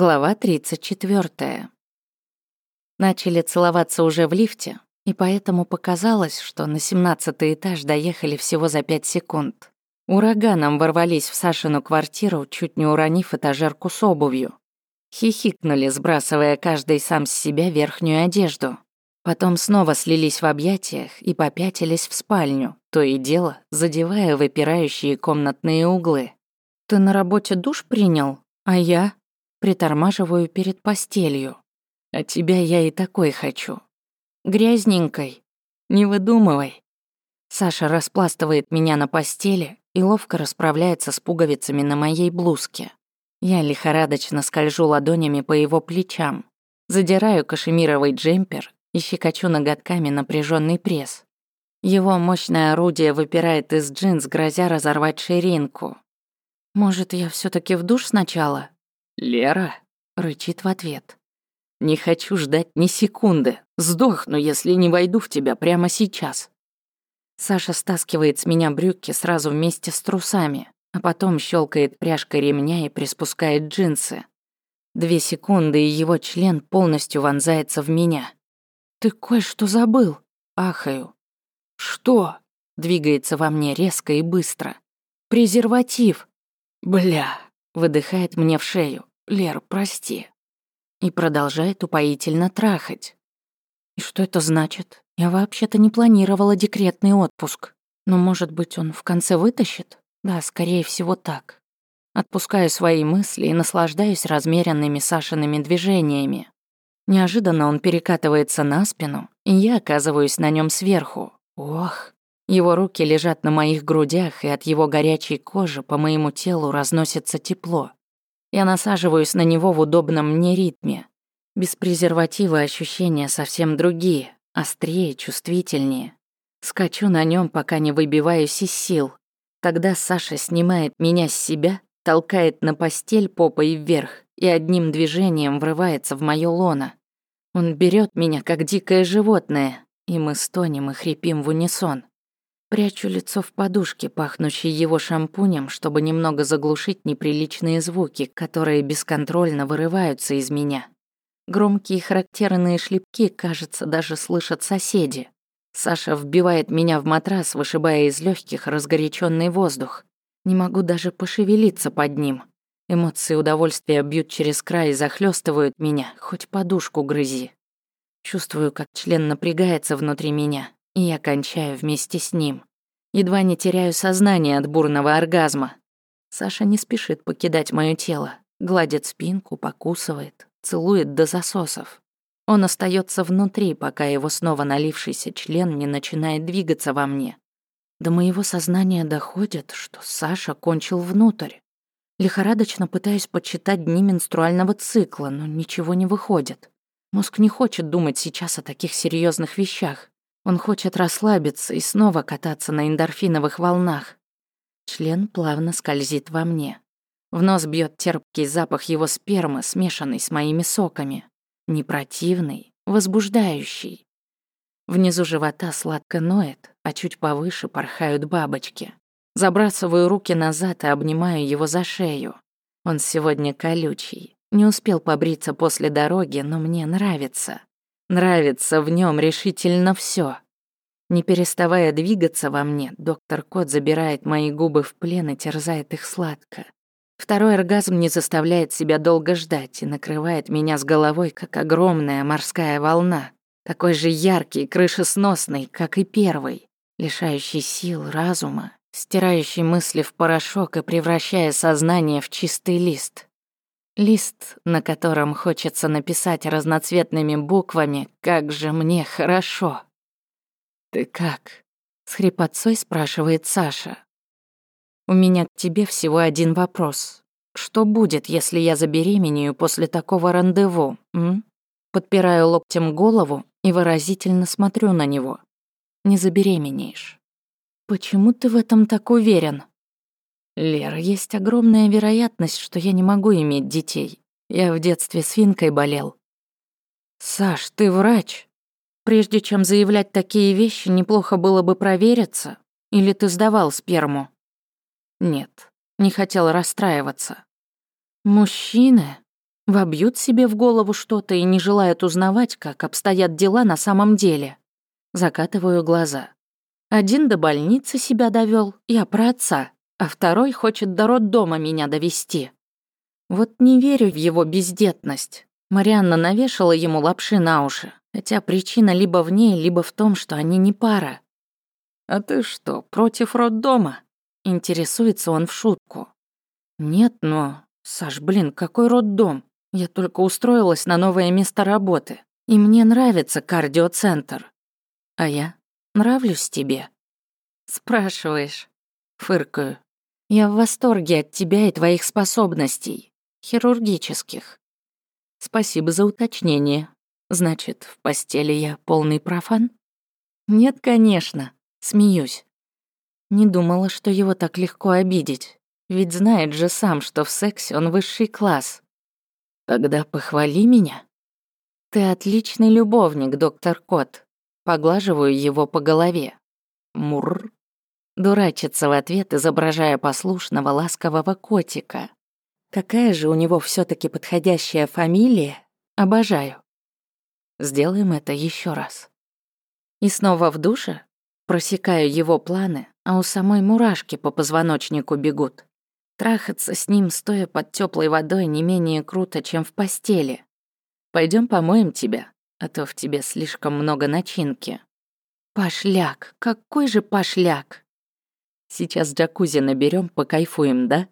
Глава 34. Начали целоваться уже в лифте, и поэтому показалось, что на 17 этаж доехали всего за 5 секунд. Ураганом ворвались в Сашину квартиру, чуть не уронив этажерку с обувью. Хихикнули, сбрасывая каждый сам с себя верхнюю одежду. Потом снова слились в объятиях и попятились в спальню, то и дело задевая выпирающие комнатные углы. «Ты на работе душ принял? А я?» Притормаживаю перед постелью. А тебя я и такой хочу. Грязненькой. Не выдумывай. Саша распластывает меня на постели и ловко расправляется с пуговицами на моей блузке. Я лихорадочно скольжу ладонями по его плечам, задираю кашемировый джемпер и щекочу ноготками напряженный пресс. Его мощное орудие выпирает из джинс, грозя разорвать ширинку. Может, я все таки в душ сначала? «Лера?» — рычит в ответ. «Не хочу ждать ни секунды. Сдохну, если не войду в тебя прямо сейчас». Саша стаскивает с меня брюки сразу вместе с трусами, а потом щелкает пряжкой ремня и приспускает джинсы. Две секунды, и его член полностью вонзается в меня. «Ты кое-что забыл», — ахаю. «Что?» — двигается во мне резко и быстро. «Презерватив». «Бля», — выдыхает мне в шею. «Лер, прости». И продолжает упоительно трахать. И что это значит? Я вообще-то не планировала декретный отпуск. Но, может быть, он в конце вытащит? Да, скорее всего, так. Отпускаю свои мысли и наслаждаюсь размеренными Сашиными движениями. Неожиданно он перекатывается на спину, и я оказываюсь на нем сверху. Ох. Его руки лежат на моих грудях, и от его горячей кожи по моему телу разносится тепло. Я насаживаюсь на него в удобном мне ритме. Без презерватива ощущения совсем другие, острее, чувствительнее. Скачу на нем, пока не выбиваюсь из сил. Тогда Саша снимает меня с себя, толкает на постель попой вверх и одним движением врывается в моё лоно. Он берет меня, как дикое животное, и мы стонем и хрипим в унисон. Прячу лицо в подушке, пахнущей его шампунем, чтобы немного заглушить неприличные звуки, которые бесконтрольно вырываются из меня. Громкие характерные шлепки, кажется, даже слышат соседи. Саша вбивает меня в матрас, вышибая из легких разгоряченный воздух. Не могу даже пошевелиться под ним. Эмоции удовольствия бьют через край и захлестывают меня, хоть подушку грызи. Чувствую, как член напрягается внутри меня, и я кончаю вместе с ним. Едва не теряю сознание от бурного оргазма. Саша не спешит покидать мое тело, гладит спинку, покусывает, целует до засосов. Он остается внутри, пока его снова налившийся член не начинает двигаться во мне. До моего сознания доходит, что Саша кончил внутрь. Лихорадочно пытаюсь подсчитать дни менструального цикла, но ничего не выходит. Мозг не хочет думать сейчас о таких серьезных вещах. Он хочет расслабиться и снова кататься на эндорфиновых волнах. Член плавно скользит во мне. В нос бьет терпкий запах его спермы, смешанный с моими соками. Не противный, возбуждающий. Внизу живота сладко ноет, а чуть повыше порхают бабочки. Забрасываю руки назад и обнимаю его за шею. Он сегодня колючий. Не успел побриться после дороги, но мне нравится. Нравится в нем решительно все. Не переставая двигаться во мне, доктор Кот забирает мои губы в плен и терзает их сладко. Второй оргазм не заставляет себя долго ждать и накрывает меня с головой, как огромная морская волна, такой же яркий и крышесносный, как и первый, лишающий сил, разума, стирающий мысли в порошок и превращая сознание в чистый лист. Лист, на котором хочется написать разноцветными буквами «Как же мне хорошо». «Ты как?» — с хрипотцой спрашивает Саша. «У меня к тебе всего один вопрос. Что будет, если я забеременею после такого рандеву, м?» Подпираю локтем голову и выразительно смотрю на него. «Не забеременеешь». «Почему ты в этом так уверен?» Лера, есть огромная вероятность, что я не могу иметь детей. Я в детстве свинкой болел. Саш, ты врач. Прежде чем заявлять такие вещи, неплохо было бы провериться. Или ты сдавал сперму? Нет, не хотел расстраиваться. Мужчины? Вобьют себе в голову что-то и не желают узнавать, как обстоят дела на самом деле. Закатываю глаза. Один до больницы себя довел, я про отца, а второй хочет до роддома меня довести. Вот не верю в его бездетность. Марианна навешала ему лапши на уши, хотя причина либо в ней, либо в том, что они не пара. «А ты что, против роддома?» Интересуется он в шутку. «Нет, но... Саш, блин, какой роддом? Я только устроилась на новое место работы, и мне нравится кардиоцентр. А я нравлюсь тебе?» «Спрашиваешь?» Фыркаю. «Я в восторге от тебя и твоих способностей. Хирургических. Спасибо за уточнение. Значит, в постели я полный профан? Нет, конечно. Смеюсь. Не думала, что его так легко обидеть. Ведь знает же сам, что в сексе он высший класс. Тогда похвали меня. Ты отличный любовник, доктор Кот. Поглаживаю его по голове. Мур. Дурачится в ответ, изображая послушного ласкового котика. Какая же у него все таки подходящая фамилия? Обожаю. Сделаем это еще раз. И снова в душе просекаю его планы, а у самой мурашки по позвоночнику бегут. Трахаться с ним, стоя под теплой водой, не менее круто, чем в постели. Пойдем помоем тебя, а то в тебе слишком много начинки. Пошляк, какой же пошляк. Сейчас джакузи наберем, покайфуем, да?